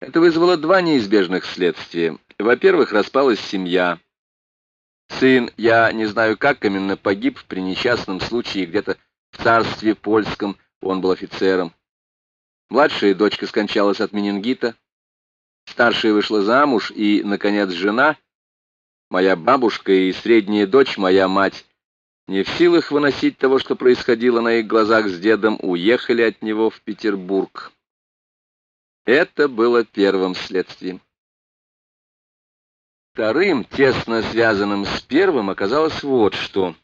Это вызвало два неизбежных следствия. Во-первых, распалась семья. Сын, я не знаю, как именно погиб при несчастном случае где-то в царстве польском, он был офицером. Младшая дочка скончалась от менингита. Старшая вышла замуж, и, наконец, жена, моя бабушка и средняя дочь, моя мать, не в силах выносить того, что происходило на их глазах с дедом, уехали от него в Петербург. Это было первым следствием. Вторым, тесно связанным с первым, оказалось вот что.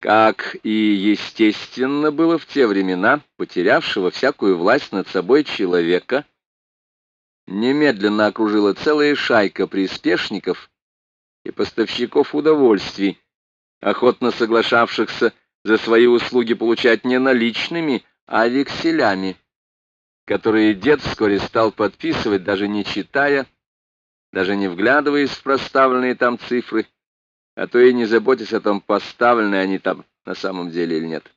Как и естественно было в те времена, потерявшего всякую власть над собой человека, немедленно окружила целая шайка приспешников и поставщиков удовольствий, охотно соглашавшихся за свои услуги получать не наличными, а векселями которые дед вскоре стал подписывать, даже не читая, даже не вглядываясь в проставленные там цифры, а то и не заботясь о том, поставлены они там на самом деле или нет.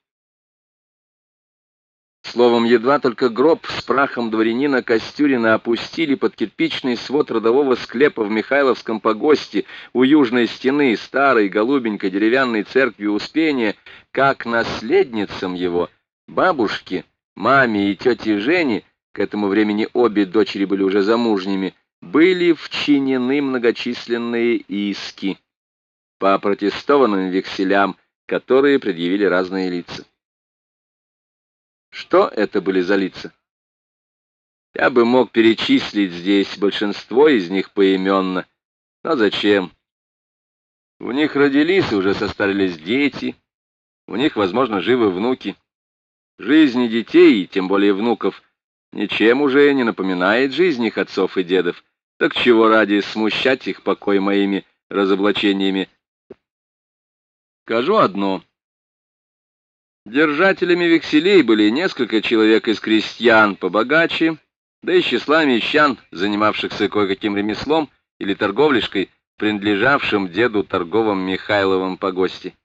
Словом, едва только гроб с прахом дворянина Костюрина опустили под кирпичный свод родового склепа в Михайловском погосте у южной стены старой голубенькой деревянной церкви Успения, как наследницам его, бабушке, маме и тете Жене, к этому времени обе дочери были уже замужними, были вчинены многочисленные иски по протестованным векселям, которые предъявили разные лица. Что это были за лица? Я бы мог перечислить здесь большинство из них поименно, но зачем? У них родились и уже состарились дети, у них, возможно, живы внуки. Жизни детей, тем более внуков, ничем уже не напоминает жизнь их отцов и дедов. Так чего ради смущать их покой моими разоблачениями? Скажу одно. Держателями векселей были несколько человек из крестьян побогаче, да и числа мещан, занимавшихся кое-каким ремеслом или торговлишкой, принадлежавшим деду торговым Михайловым погости.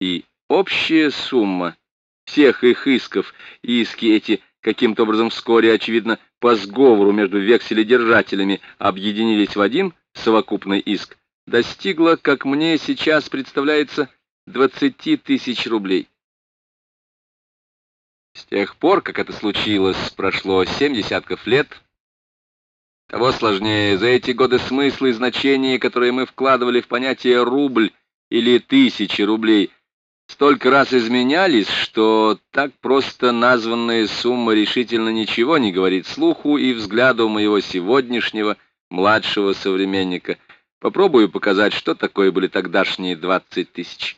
И общая сумма всех их исков, иски эти каким-то образом вскоре, очевидно, по сговору между векселедержателями объединились в один совокупный иск, достигла, как мне сейчас представляется, 20 тысяч рублей. С тех пор, как это случилось, прошло семь десятков лет. Того сложнее, за эти годы смыслы и значения, которые мы вкладывали в понятие «рубль» или «тысячи рублей», столько раз изменялись, что так просто названная сумма решительно ничего не говорит слуху и взгляду моего сегодняшнего младшего современника. Попробую показать, что такое были тогдашние двадцать тысяч.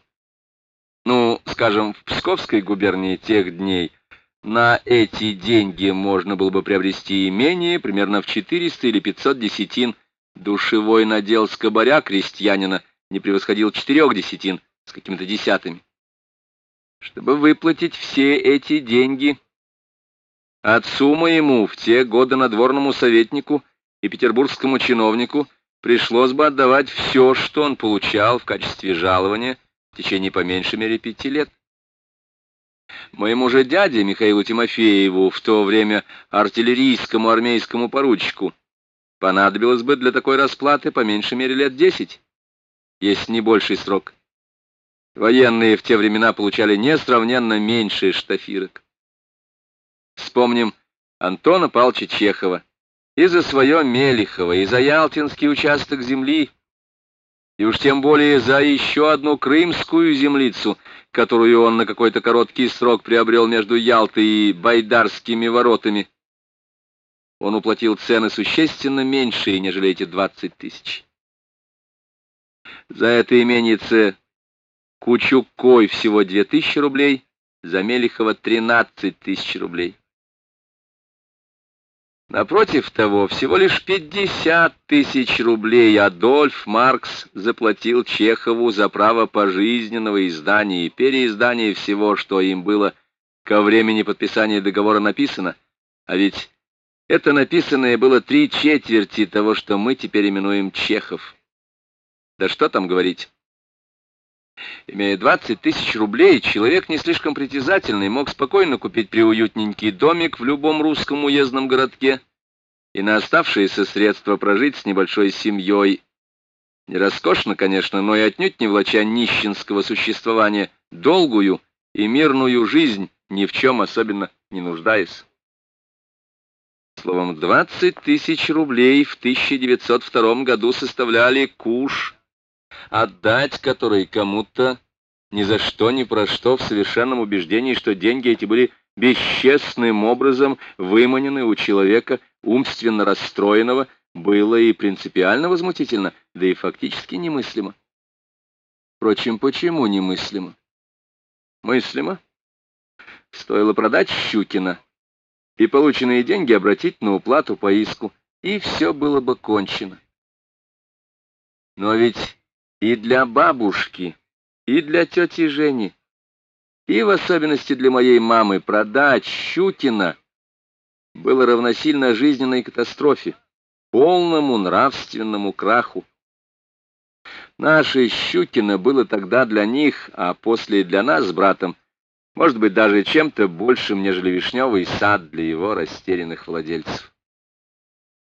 Ну, скажем, в Псковской губернии тех дней на эти деньги можно было бы приобрести имение примерно в 400 или 500 десятин. Душевой надел скобаря крестьянина не превосходил четырех десятин с какими-то десятыми чтобы выплатить все эти деньги отцу моему в те годы надворному советнику и петербургскому чиновнику пришлось бы отдавать все, что он получал в качестве жалования в течение по меньшей мере пяти лет. Моему же дяде Михаилу Тимофееву, в то время артиллерийскому армейскому поручику, понадобилось бы для такой расплаты по меньшей мере лет десять, если не больший срок. Военные в те времена получали несравненно меньше штафирок. Вспомним Антона Павловича Чехова. И за свое Мелихово, и за Ялтинский участок земли, и уж тем более за еще одну крымскую землицу, которую он на какой-то короткий срок приобрел между Ялтой и Байдарскими воротами. Он уплатил цены существенно меньшие, нежели эти двадцать тысяч. За это именице Кучукой всего две тысячи рублей, за Мелихова тринадцать тысяч рублей. Напротив того, всего лишь пятьдесят тысяч рублей Адольф Маркс заплатил Чехову за право пожизненного издания и переиздания всего, что им было ко времени подписания договора написано, а ведь это написанное было три четверти того, что мы теперь именуем Чехов. Да что там говорить. Имея 20 тысяч рублей, человек не слишком притязательный мог спокойно купить приуютненький домик в любом русском уездном городке и на оставшиеся средства прожить с небольшой семьей. Не роскошно, конечно, но и отнюдь не влача нищенского существования, долгую и мирную жизнь, ни в чем особенно не нуждаясь. Словом, 20 тысяч рублей в 1902 году составляли куш, отдать который кому-то ни за что, ни про что в совершенном убеждении, что деньги эти были бесчестным образом выманены у человека умственно расстроенного, было и принципиально возмутительно, да и фактически немыслимо. Впрочем, почему немыслимо? Мыслимо. Стоило продать Щукина и полученные деньги обратить на уплату по иску, и все было бы кончено. Но ведь и для бабушки, и для тети Жени, и в особенности для моей мамы продать Щукина было равносильно жизненной катастрофе, полному нравственному краху. Наше Щукино было тогда для них, а после для нас с братом, может быть, даже чем-то большим, нежели вишневый сад для его растерянных владельцев.